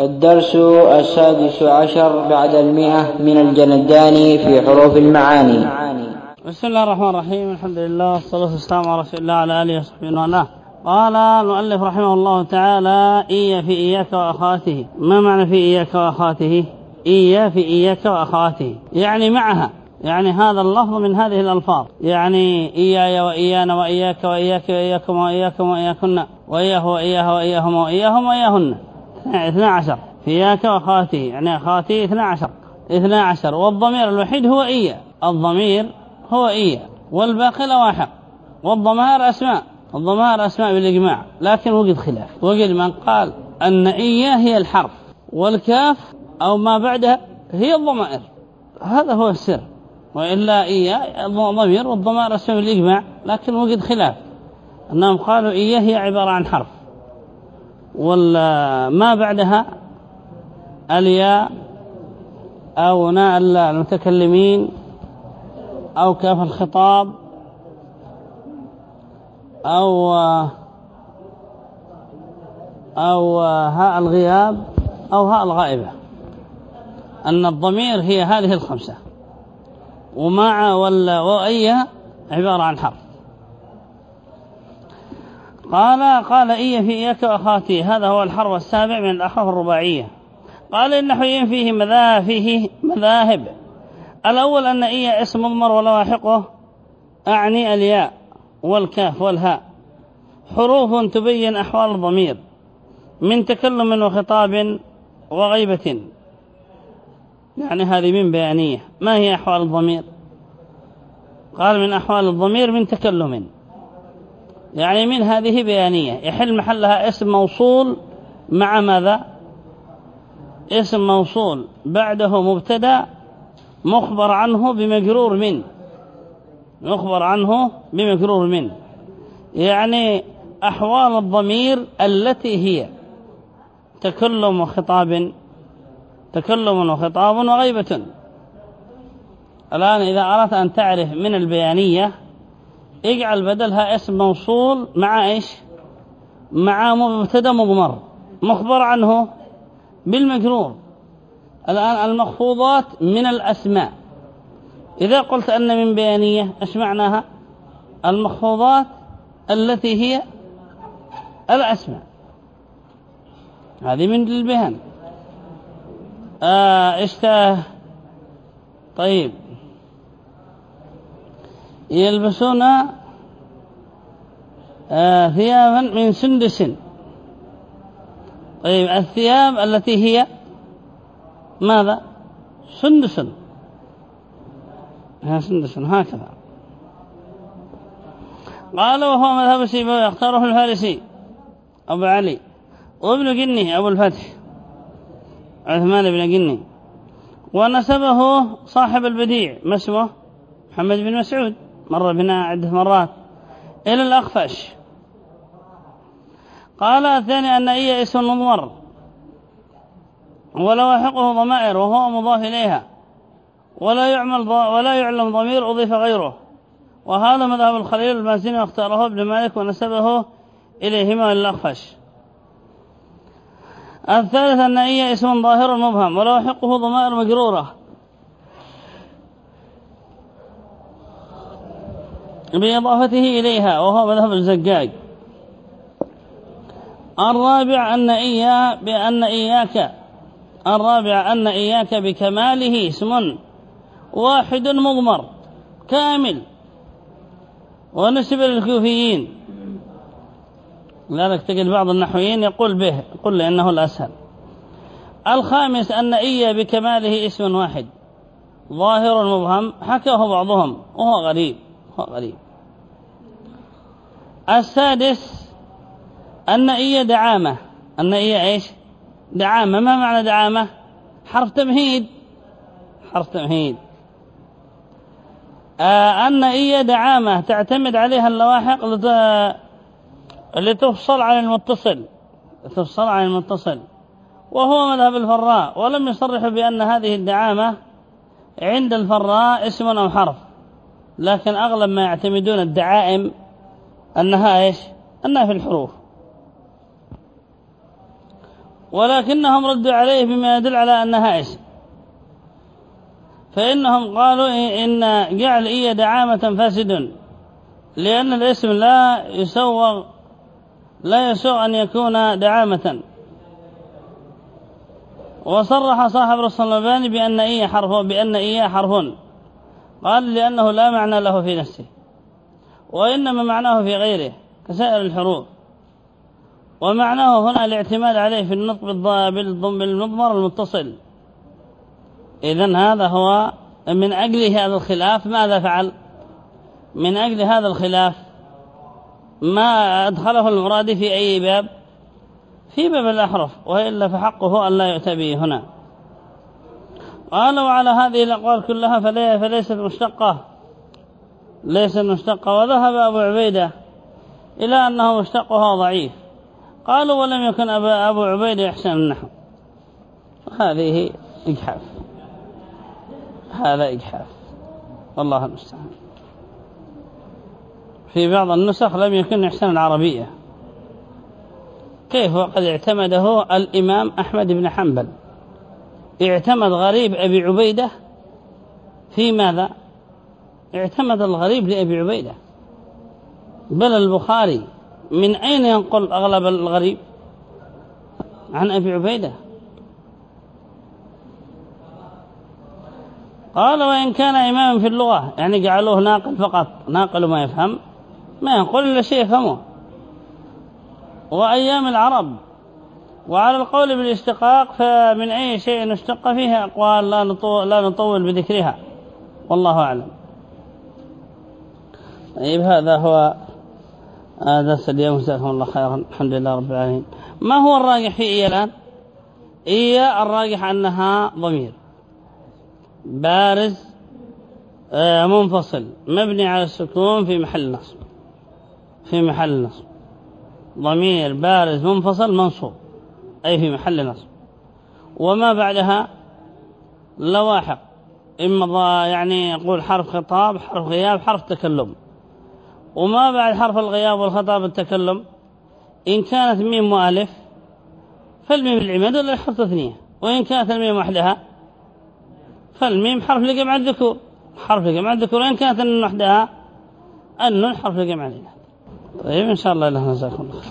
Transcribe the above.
الدرس السادس عشر بعد المئة من الجنداني في حروف المعاني. بسم الله الرحمن الرحيم. الحمد لله والصلاة والسلام على رسول الله على آله وصحبه وسلم قال المؤلف رحمه الله تعالى إيا في إياك وأخواته ما معنى في إياك وأخواته إيا في إياك وأخواته يعني معها. يعني هذا اللفظ من هذه الألفاظ. يعني إياي وإيانا وإياك وإياك وإياكم وإياكم وإياكن. وإياه وإياه وإياهم وإياهم وإياهن. اثنا عشر فياك وأخواته يعني أخواته اثنا عشر اثنا عشر والضمير الوحيد هو إيا. الضمير هو إيا. والباقي لواحق. والضمائر أسماء. الضمائر أسماء بالإجماع. لكن وجد خلاف. وجد من قال أن إيا هي الحرف. والكاف أو ما بعدها هي الضمائر. هذا هو السر. وإلا إيا ضمير والضمائر أسماء بالإجماع. لكن وجد خلاف. أنهم قالوا إيا هي عبارة عن حرف. وما بعدها الياء أو ناء المتكلمين أو كاف الخطاب أو أو هاء الغياب أو هاء الغائبة. أن الضمير هي هذه الخمسة. ومع ولا وأي عبارة عن حرف. قال قال إيه في إياك وأخاتي هذا هو الحرف السابع من الأحرف الرباعية. قال إن حيين فيه مذاهب فيه مذاهب. الأول أن إيه اسم مضمر ولواحقه أعني الياء والكاف والهاء. حروف تبين أحوال الضمير من تكلم وخطاب وغيبة. يعني هذه من بيانية. ما هي أحوال الضمير؟ قال من أحوال الضمير من تكلم. يعني من هذه بيانية. يحل محلها اسم موصول مع ماذا؟ اسم موصول. بعده مبتدا مخبر عنه بمجرور من. مخبر عنه بمجرور من. يعني أحوال الضمير التي هي. تكلم وخطاب. تكلم وخطاب وغيبة. الآن إذا أردت أن تعرف من البيانية اجعل بدلها اسم موصول مع إيش؟ مع مبتدا مضمر. مخبر عنه بالمجرور. الآن المخفوضات من الأسماء. إذا قلت أن من بيانية إيش معناها؟ المخفوضات التي هي الأسماء. هذه من البيان. آه اشتاه طيب. يلبسون آه ثيابا من سندس. طيب الثياب التي هي ماذا؟ سندس. ها سندس هكذا. قال وهو مذهب سيبوي يختاره الفارسي أبو علي. وابن جني أبو الفتح. عثمان بن جني. ونسبه صاحب البديع ما اسمه؟ محمد بن مسعود. مر بنا عدة مرات. إلى الأخفش. قال الثاني أن إيا اسم مضمر. ولواحقه ضمائر وهو مضاف إليها. ولا يعمل ولا يعلم ضمير أضيف غيره. وهذا مذهب الخليل المازني واختاره ابن مالك ونسبه إليهما الأخفش. الثالث أن إيا اسم ظاهر مبهم. ولواحقه ضمائر مجرورة. بإضافته إليها وهو مذهب الزجاج. الرابع أن إياه بأن إياك الرابع أن إياك بكماله اسم واحد مضمر كامل. ونسب للكوفيين. لذلك تجد بعض النحويين يقول به قل لأنه الأسهل. الخامس أن إيا بكماله اسم واحد. ظاهر مبهم حكاه بعضهم وهو غريب. غريب. السادس أن إيا دعامة. أن إيا إيش؟ دعامة. ما معنى دعامة؟ حرف تمهيد. حرف تمهيد. آه إيا دعامة. تعتمد عليها اللواحق لتفصل عن المتصل. تفصل عن المتصل. وهو مذهب الفراء. ولم يصرح بأن هذه الدعامة عند الفراء اسم أو حرف. لكن أغلب ما يعتمدون الدعائم أنها إيش؟ أنها في الحروف. ولكنهم ردوا عليه بما يدل على أنها اسم فإنهم قالوا إن جعل إيا دعامة فاسد لأن الاسم لا يسوغ لا يسوغ أن يكون دعامة. وصرح صاحب رسول الباني بأن إيا حرف بأن إيا حرف. قال لأنه لا معنى له في نفسه وإنما معناه في غيره كسائر الحروف ومعناه هنا الاعتماد عليه في النطق بالمضمر المتصل. إذن هذا هو من أجل هذا الخلاف ماذا فعل؟ من أجل هذا الخلاف ما أدخله المراد في أي باب؟ في باب الأحرف وإلا فحقه أن لا يؤتى به هنا. قال وعلى هذه الأقوال كلها فليست مشتقة. ليست مشتقة. وذهب أبو عبيدة إلى أنه مشتقها ضعيف. قالوا ولم يكن أبو عبيدة يحسن النحو. هذه إجحاف. هذا إجحاف. والله المستعان. في بعض النسخ لم يكن يحسن العربية. كيف؟ وقد اعتمده الإمام أحمد بن حنبل. اعتمد غريب أبي عبيدة في ماذا؟ اعتمد الغريب لأبي عبيدة. بل البخاري من أين ينقل أغلب الغريب؟ عن أبي عبيدة. قال وإن كان إماما في اللغة يعني جعلوه ناقل فقط ناقل ما يفهم ما ينقل إلا شيء يفهمه. وأيام العرب وعلى القول بالاشتقاق فمن أي شيء اشتق فيه أقوال لا نطول, لا نطول بذكرها. والله أعلم. طيب هذا هو درس اليوم. جزاكم الله خيرا. الحمد لله رب العالمين. ما هو الراجح في إيا الآن؟ إيا الراجح أنها ضمير. بارز آه، منفصل. مبني على السكون في محل نصب. في محل نصب. ضمير بارز منفصل منصوب. أي في محل نصب. وما بعدها لواحق. إما يعني يقول حرف خطاب حرف غياب حرف تكلم. وما بعد حرف الغياب والخطاب التكلم إن كانت ميم مع ألف فالميم العماد والألف حرف تثنية وإن كانت الميم وحدها فالميم حرف لجمع الذكور. حرف لجمع الذكور وإن كانت النون وحدها النون حرف لجمع الإناث طيب إن شاء الله لها نزاكم الله